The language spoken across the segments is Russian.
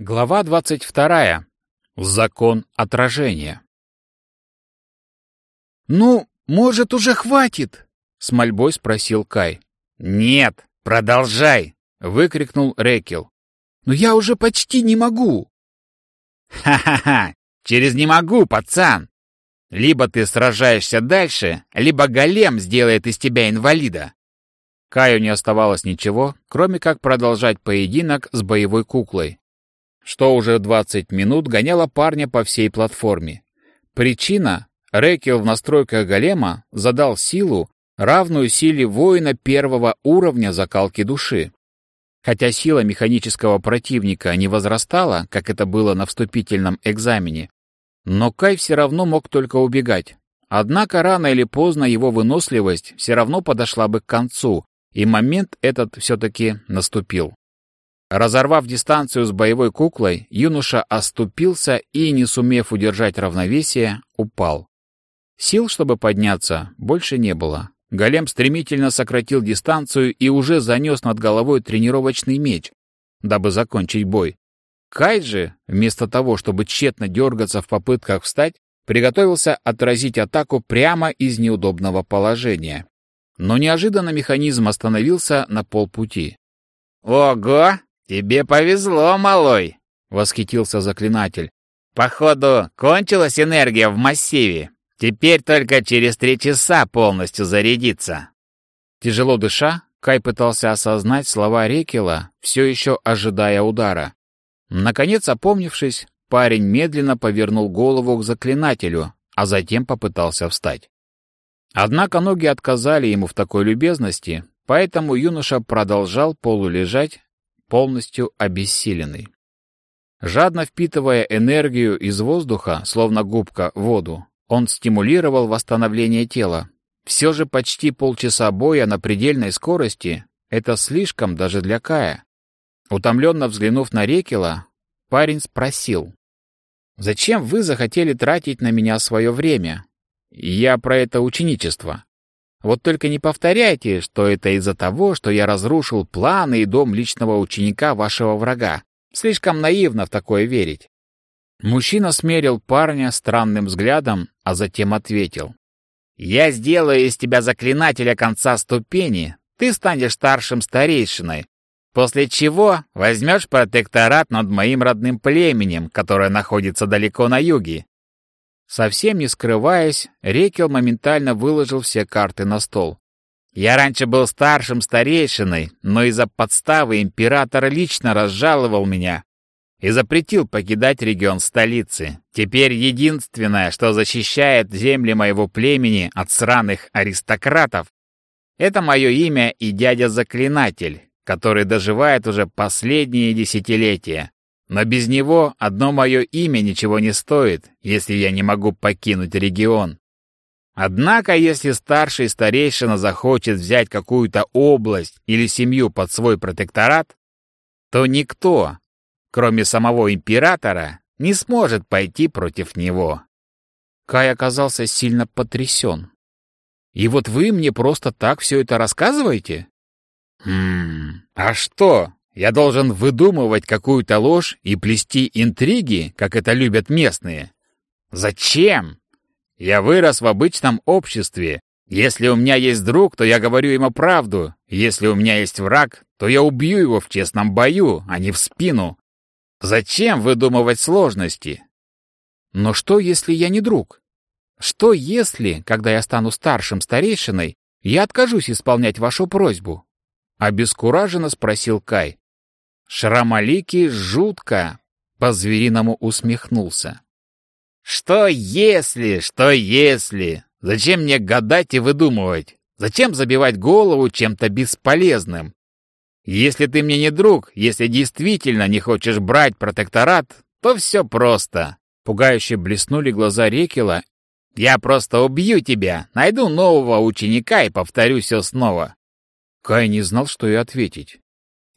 Глава 22. Закон отражения. «Ну, может, уже хватит?» — с мольбой спросил Кай. «Нет, продолжай!» — выкрикнул Рекел. «Но я уже почти не могу!» «Ха-ха-ха! Через «не могу», пацан! Либо ты сражаешься дальше, либо голем сделает из тебя инвалида!» Каю не оставалось ничего, кроме как продолжать поединок с боевой куклой, что уже 20 минут гоняло парня по всей платформе. Причина — Рекел в настройках голема задал силу, равную силе воина первого уровня закалки души. Хотя сила механического противника не возрастала, как это было на вступительном экзамене, но Кай все равно мог только убегать. Однако рано или поздно его выносливость все равно подошла бы к концу, и момент этот все-таки наступил. Разорвав дистанцию с боевой куклой, юноша оступился и, не сумев удержать равновесие, упал. Сил, чтобы подняться, больше не было. Голем стремительно сократил дистанцию и уже занес над головой тренировочный меч, дабы закончить бой. Кай же, вместо того, чтобы тщетно дергаться в попытках встать, приготовился отразить атаку прямо из неудобного положения. Но неожиданно механизм остановился на полпути. «Ого! «Тебе повезло, малой!» — восхитился заклинатель. «Походу, кончилась энергия в массиве. Теперь только через три часа полностью зарядиться». Тяжело дыша, Кай пытался осознать слова Рекела, все еще ожидая удара. Наконец, опомнившись, парень медленно повернул голову к заклинателю, а затем попытался встать. Однако ноги отказали ему в такой любезности, поэтому юноша продолжал полулежать, полностью обессиленный. Жадно впитывая энергию из воздуха, словно губка, воду, он стимулировал восстановление тела. Все же почти полчаса боя на предельной скорости — это слишком даже для Кая. Утомленно взглянув на Рекела, парень спросил. «Зачем вы захотели тратить на меня свое время? Я про это ученичество. Вот только не повторяйте, что это из-за того, что я разрушил планы и дом личного ученика вашего врага. Слишком наивно в такое верить. Мужчина смерил парня странным взглядом, а затем ответил. «Я сделаю из тебя заклинателя конца ступени. Ты станешь старшим старейшиной, после чего возьмешь протекторат над моим родным племенем, которое находится далеко на юге. Совсем не скрываясь, Рекел моментально выложил все карты на стол. «Я раньше был старшим старейшиной, но из-за подставы император лично разжаловал меня и запретил покидать регион столицы. Теперь единственное, что защищает земли моего племени от сраных аристократов, это мое имя и дядя-заклинатель, который доживает уже последние десятилетия. Но без него одно мое имя ничего не стоит, если я не могу покинуть регион. Однако, если старший старейшина захочет взять какую-то область или семью под свой протекторат, то никто, кроме самого императора, не сможет пойти против него. Кай оказался сильно потрясен. «И вот вы мне просто так все это рассказываете?» «Хм, а что, я должен выдумывать какую-то ложь и плести интриги, как это любят местные. Зачем? Я вырос в обычном обществе. Если у меня есть друг, то я говорю ему правду. Если у меня есть враг, то я убью его в честном бою, а не в спину. Зачем выдумывать сложности? Но что, если я не друг? Что, если, когда я стану старшим старейшиной, я откажусь исполнять вашу просьбу? Обескураженно спросил Кай. Шрамалики жутко по-звериному усмехнулся. «Что если, что если? Зачем мне гадать и выдумывать? Зачем забивать голову чем-то бесполезным? Если ты мне не друг, если действительно не хочешь брать протекторат, то все просто». Пугающе блеснули глаза Рекела. «Я просто убью тебя, найду нового ученика и повторю все снова». Кай не знал, что и ответить.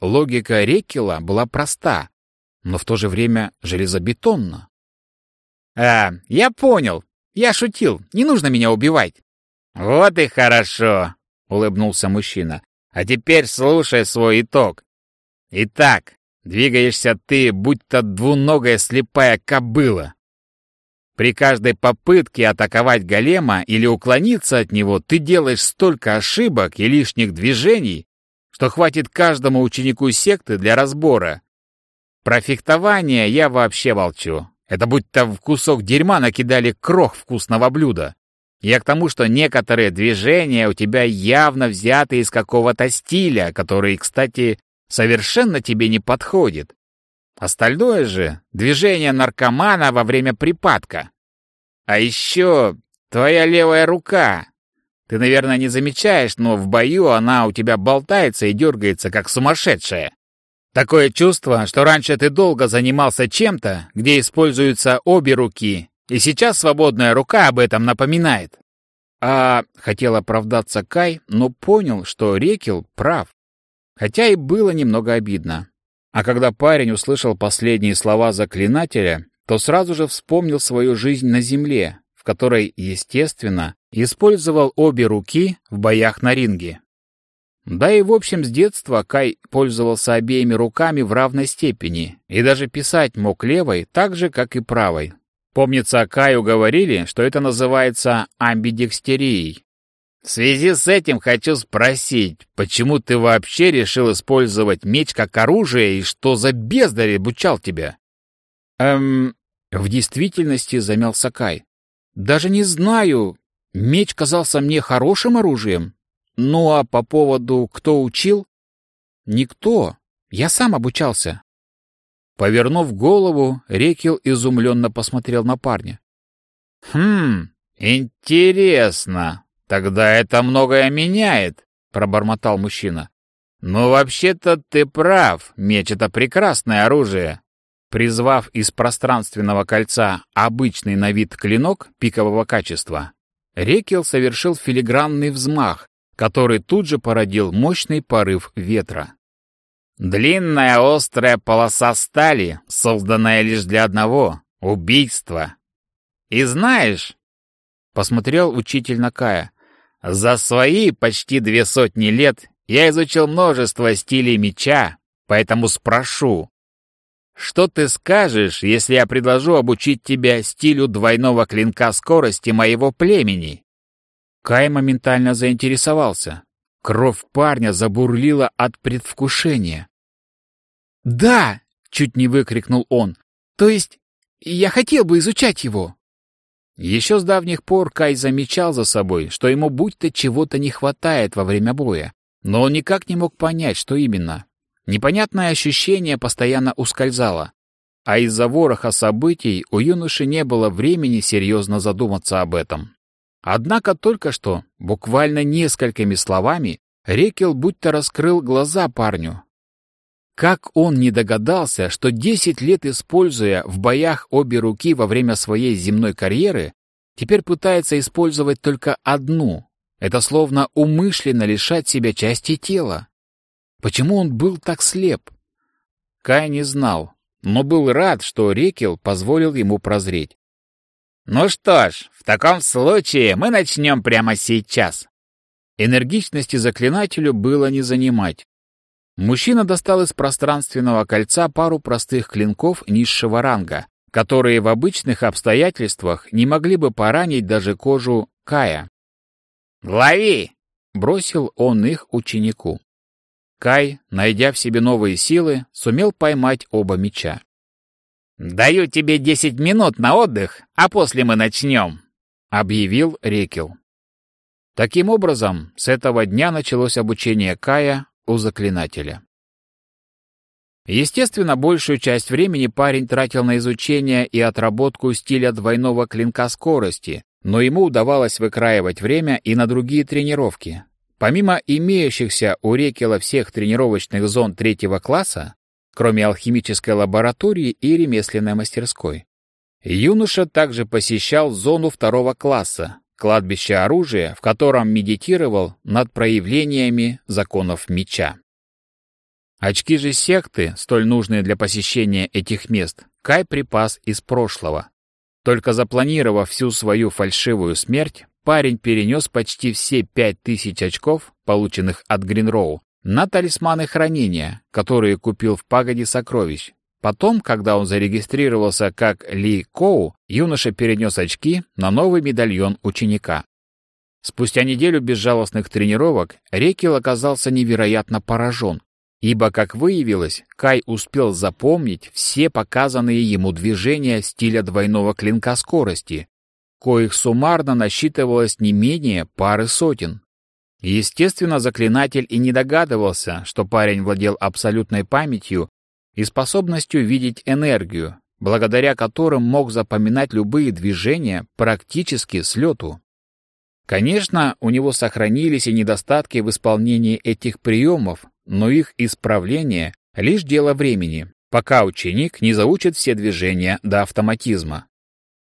Логика Реккела была проста, но в то же время железобетонна. «А, я понял. Я шутил. Не нужно меня убивать». «Вот и хорошо», — улыбнулся мужчина. «А теперь слушай свой итог. Итак, Двигаешься ты, будто двуногая слепая кобыла. При каждой попытке атаковать голема или уклониться от него ты делаешь столько ошибок и лишних движений, что хватит каждому ученику секты для разбора. Про фехтование я вообще молчу. Это будто в кусок дерьма накидали крох вкусного блюда. Я к тому, что некоторые движения у тебя явно взяты из какого-то стиля, который, кстати, совершенно тебе не подходит. Остальное же — движение наркомана во время припадка. А еще твоя левая рука. Ты, наверное, не замечаешь, но в бою она у тебя болтается и дергается, как сумасшедшая. Такое чувство, что раньше ты долго занимался чем-то, где используются обе руки, и сейчас свободная рука об этом напоминает. А хотел оправдаться Кай, но понял, что Рекил прав. Хотя и было немного обидно. А когда парень услышал последние слова заклинателя, то сразу же вспомнил свою жизнь на земле, в которой, естественно, использовал обе руки в боях на ринге. Да и в общем с детства Кай пользовался обеими руками в равной степени и даже писать мог левой так же, как и правой. Помнится, Каю говорили, что это называется амбидекстерией. В связи с этим хочу спросить, почему ты вообще решил использовать меч как оружие и что за бездарь обучал тебя? Эм, в действительности замялся Кай. Даже не знаю. Меч казался мне хорошим оружием. Ну а по поводу кто учил? Никто. Я сам обучался. Повернув голову, Рекил изумленно посмотрел на парня. «Хм, интересно. Тогда это многое меняет», — пробормотал мужчина. «Но вообще-то ты прав. Меч — это прекрасное оружие». Призвав из пространственного кольца обычный на вид клинок пикового качества, Рекил совершил филигранный взмах, который тут же породил мощный порыв ветра. Длинная острая полоса стали, созданная лишь для одного — убийства. И знаешь, — посмотрел учитель на Кая, — за свои почти две сотни лет я изучил множество стилей меча, поэтому спрошу, что ты скажешь, если я предложу обучить тебя стилю двойного клинка скорости моего племени? Кай моментально заинтересовался. Кровь парня забурлила от предвкушения. «Да!» — чуть не выкрикнул он. «То есть я хотел бы изучать его!» Еще с давних пор Кай замечал за собой, что ему будто чего-то не хватает во время боя, но он никак не мог понять, что именно. Непонятное ощущение постоянно ускользало, а из-за вороха событий у юноши не было времени серьезно задуматься об этом. Однако только что, буквально несколькими словами, Рекел будто раскрыл глаза парню, как он не догадался, что 10 лет используя в боях обе руки во время своей земной карьеры, теперь пытается использовать только одну. Это словно умышленно лишать себя части тела. Почему он был так слеп? Кай не знал, но был рад, что Рекел позволил ему прозреть. «Ну что ж, в таком случае мы начнем прямо сейчас». Энергичности заклинателю было не занимать. Мужчина достал из пространственного кольца пару простых клинков низшего ранга, которые в обычных обстоятельствах не могли бы поранить даже кожу Кая. «Лови!» — бросил он их ученику. Кай, найдя в себе новые силы, сумел поймать оба меча. «Даю тебе десять минут на отдых, а после мы начнем», — объявил Рекел. Таким образом, с этого дня началось обучение Кая у заклинателя. Естественно, большую часть времени парень тратил на изучение и отработку стиля двойного клинка скорости, но ему удавалось выкраивать время и на другие тренировки. Помимо имеющихся у Рекела всех тренировочных зон третьего класса, кроме алхимической лаборатории и ремесленной мастерской, юноша также посещал зону второго класса, кладбище оружия, в котором медитировал над проявлениями законов меча. Очки же секты, столь нужные для посещения этих мест, Кай припас из прошлого. Только запланировав всю свою фальшивую смерть, парень перенес почти все пять тысяч очков, полученных от Гринроу, на талисманы хранения, которые купил в пагоде сокровищ. Потом, когда он зарегистрировался как Ли Коу, юноша перенес очки на новый медальон ученика. Спустя неделю безжалостных тренировок Рекил оказался невероятно поражен, ибо, как выявилось, Кай успел запомнить все показанные ему движения стиля двойного клинка скорости, коих суммарно насчитывалось не менее пары сотен. Естественно, заклинатель и не догадывался, что парень владел абсолютной памятью и способностью видеть энергию, благодаря которым мог запоминать любые движения практически с лету. Конечно, у него сохранились и недостатки в исполнении этих приемов, но их исправление — лишь дело времени, пока ученик не заучит все движения до автоматизма.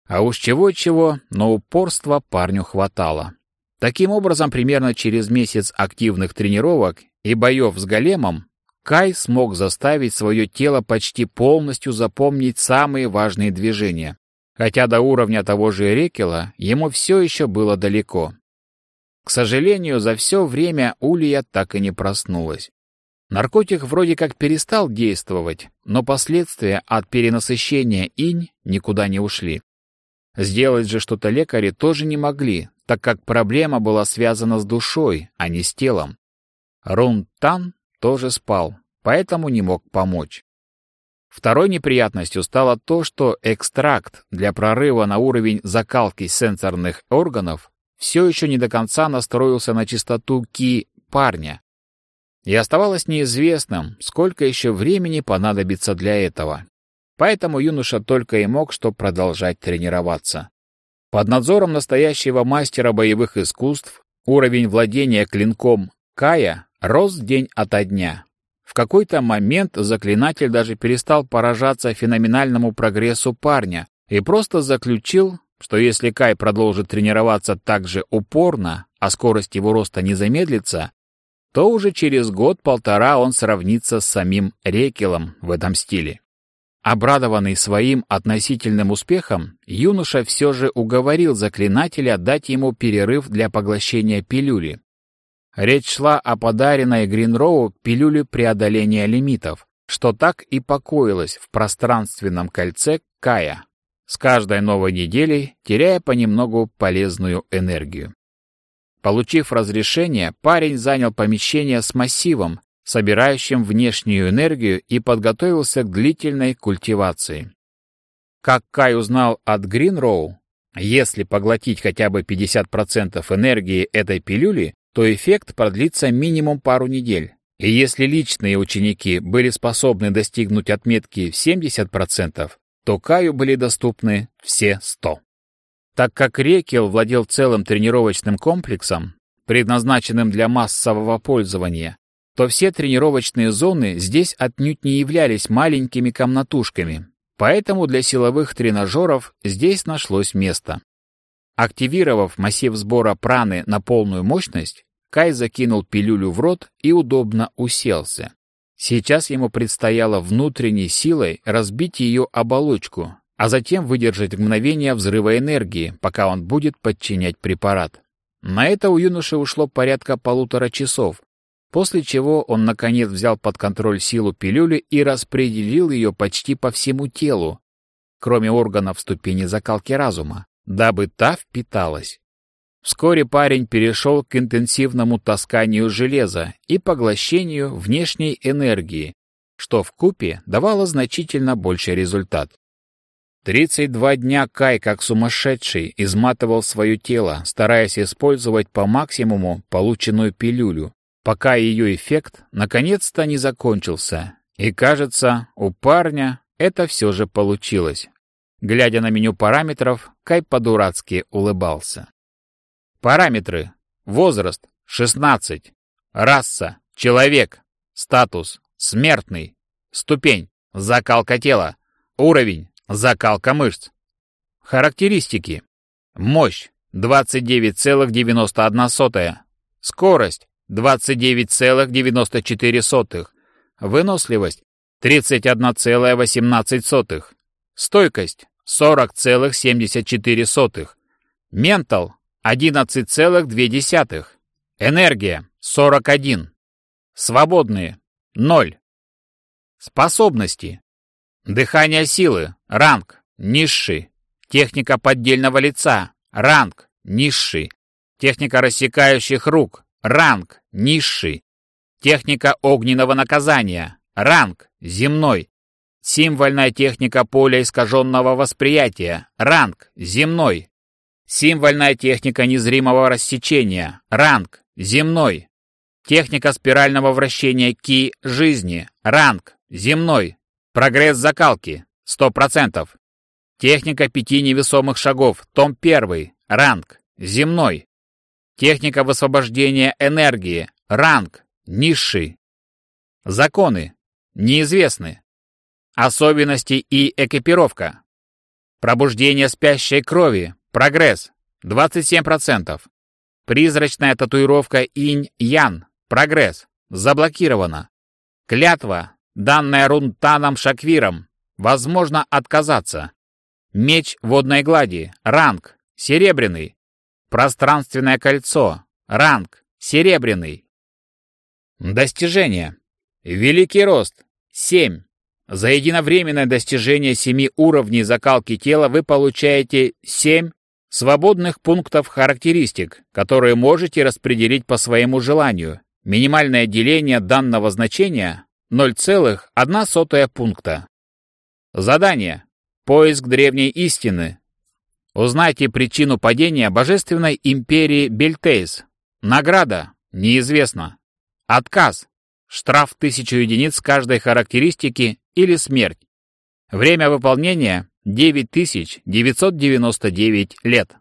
А уж чего-чего, но упорства парню хватало. Таким образом, примерно через месяц активных тренировок и боев с големом, Кай смог заставить свое тело почти полностью запомнить самые важные движения, хотя до уровня того же Рекела ему все еще было далеко. К сожалению, за все время Улья так и не проснулась. Наркотик вроде как перестал действовать, но последствия от перенасыщения инь никуда не ушли. Сделать же что-то лекари тоже не могли, так как проблема была связана с душой, а не с телом. Рун Тан тоже спал, поэтому не мог помочь. Второй неприятностью стало то, что экстракт для прорыва на уровень закалки сенсорных органов все еще не до конца настроился на частоту ки парня. И оставалось неизвестным, сколько еще времени понадобится для этого. Поэтому юноша только и мог что продолжать тренироваться. Под надзором настоящего мастера боевых искусств уровень владения клинком Кая рос день ото дня. В какой-то момент заклинатель даже перестал поражаться феноменальному прогрессу парня и просто заключил, что если Кай продолжит тренироваться так же упорно, а скорость его роста не замедлится, то уже через год-полтора он сравнится с самим Рекелом в этом стиле. Обрадованный своим относительным успехом, юноша все же уговорил заклинателя дать ему перерыв для поглощения пилюли. Речь шла о подаренной Гринроу пилюле преодоления лимитов, что так и покоилось в пространственном кольце Кая, с каждой новой неделей теряя понемногу полезную энергию. Получив разрешение, парень занял помещение с массивом, собирающим внешнюю энергию, и подготовился к длительной культивации. Как Кай узнал от Гринроу, если поглотить хотя бы 50% энергии этой пилюли, то эффект продлится минимум пару недель. И если личные ученики были способны достигнуть отметки в 70%, то Каю были доступны все 100. Так как Рекел владел целым тренировочным комплексом, предназначенным для массового пользования, то все тренировочные зоны здесь отнюдь не являлись маленькими комнатушками, поэтому для силовых тренажеров здесь нашлось место. Активировав массив сбора праны на полную мощность, Кай закинул пилюлю в рот и удобно уселся. Сейчас ему предстояло внутренней силой разбить ее оболочку, а затем выдержать мгновение взрыва энергии, пока он будет подчинять препарат. На это у юноши ушло порядка полутора часов, после чего он, наконец, взял под контроль силу пилюли и распределил ее почти по всему телу, кроме органов ступени закалки разума, дабы та впиталась. Вскоре парень перешел к интенсивному тасканию железа и поглощению внешней энергии, что в купе давало значительно больший результат. 32 дня Кай, как сумасшедший, изматывал свое тело, стараясь использовать по максимуму полученную пилюлю, пока ее эффект наконец-то не закончился. И кажется, у парня это все же получилось. Глядя на меню параметров, Кай по-дурацки улыбался. Параметры. Возраст – 16. Раса – человек. Статус – смертный. Ступень – закалка тела. Уровень – закалка мышц. Характеристики. Мощь – 29,91. Скорость 29,94. Выносливость 31,18. Стойкость 40,74. Ментал 11,2. Энергия 41. Свободные. Ноль. Способности. Дыхание силы. Ранг. Низший. Техника поддельного лица. Ранг. Низший. Техника рассекающих рук. Ранг. Низший. Техника огненного наказания. Ранг. Земной. Символьная техника поля искаженного восприятия. Ранг. Земной. Символьная техника незримого рассечения. Ранг. Земной. Техника спирального вращения ки жизни. Ранг. Земной. Прогресс закалки. 100%. Техника пяти невесомых шагов. Том 1. Ранг. Земной. Техника высвобождения энергии. Ранг. Низший. Законы. Неизвестны. Особенности и экипировка. Пробуждение спящей крови. Прогресс. 27%. Призрачная татуировка инь-ян. Прогресс. Заблокировано. Клятва, данная Рунтаном Шаквиром. Возможно отказаться. Меч водной глади. Ранг. Серебряный. Пространственное кольцо. Ранг. Серебряный. Достижение. Великий рост. 7. За единовременное достижение 7 уровней закалки тела вы получаете 7 свободных пунктов характеристик, которые можете распределить по своему желанию. Минимальное деление данного значения 0,1 пункта. Задание. Поиск древней истины. Узнайте причину падения божественной империи Бельтейс. Награда. Неизвестно. Отказ. Штраф 1000 единиц каждой характеристики или смерть. Время выполнения 9999 лет.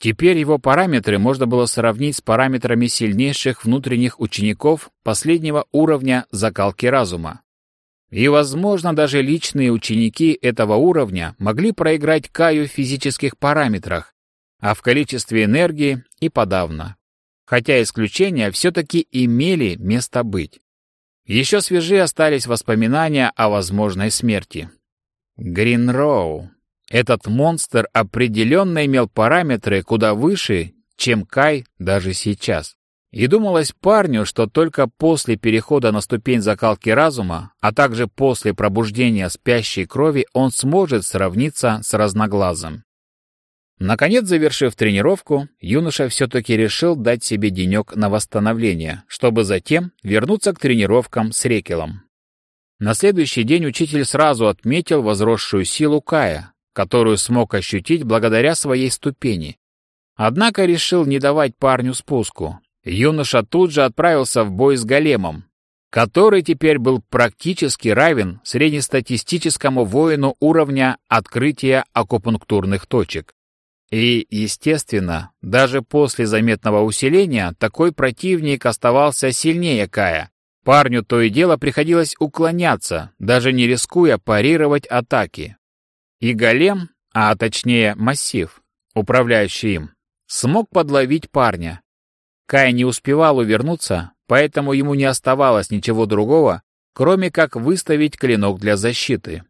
Теперь его параметры можно было сравнить с параметрами сильнейших внутренних учеников последнего уровня закалки разума. И, возможно, даже личные ученики этого уровня могли проиграть Каю в физических параметрах, а в количестве энергии и подавно. Хотя исключения все-таки имели место быть. Еще свежи остались воспоминания о возможной смерти. Гринроу. Этот монстр определенно имел параметры куда выше, чем Кай даже сейчас. И думалось парню, что только после перехода на ступень закалки разума, а также после пробуждения спящей крови он сможет сравниться с разноглазым. Наконец, завершив тренировку, юноша все-таки решил дать себе денек на восстановление, чтобы затем вернуться к тренировкам с Рекелом. На следующий день учитель сразу отметил возросшую силу Кая, которую смог ощутить благодаря своей ступени. Однако решил не давать парню спуску, юноша тут же отправился в бой с големом, который теперь был практически равен среднестатистическому воину уровня открытия акупунктурных точек. И, естественно, даже после заметного усиления такой противник оставался сильнее Кая. Парню то и дело приходилось уклоняться, даже не рискуя парировать атаки. И голем, а точнее массив, управляющий им, смог подловить парня, Кай не успевал увернуться, поэтому ему не оставалось ничего другого, кроме как выставить клинок для защиты.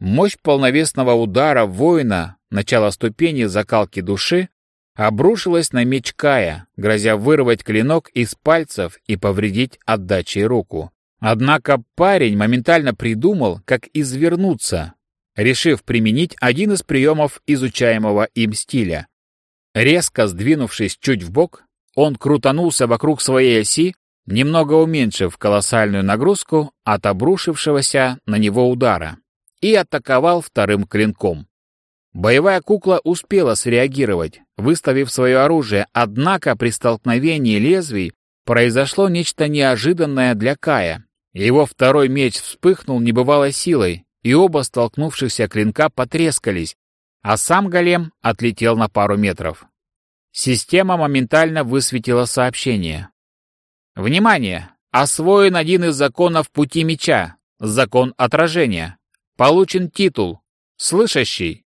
Мощь полновесного удара воина, начало ступени закалки души, обрушилась на меч Кая, грозя вырвать клинок из пальцев и повредить отдачей руку. Однако парень моментально придумал, как извернуться, решив применить один из приемов изучаемого им стиля. Резко сдвинувшись чуть вбок, он крутанулся вокруг своей оси, немного уменьшив колоссальную нагрузку от обрушившегося на него удара, и атаковал вторым клинком. Боевая кукла успела среагировать, выставив свое оружие, однако при столкновении лезвий произошло нечто неожиданное для Кая. Его второй меч вспыхнул небывалой силой, и оба столкнувшихся клинка потрескались, а сам голем отлетел на пару метров. Система моментально высветила сообщение. Внимание! Освоен один из законов пути меча. Закон отражения. Получен титул. Слышащий.